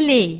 play.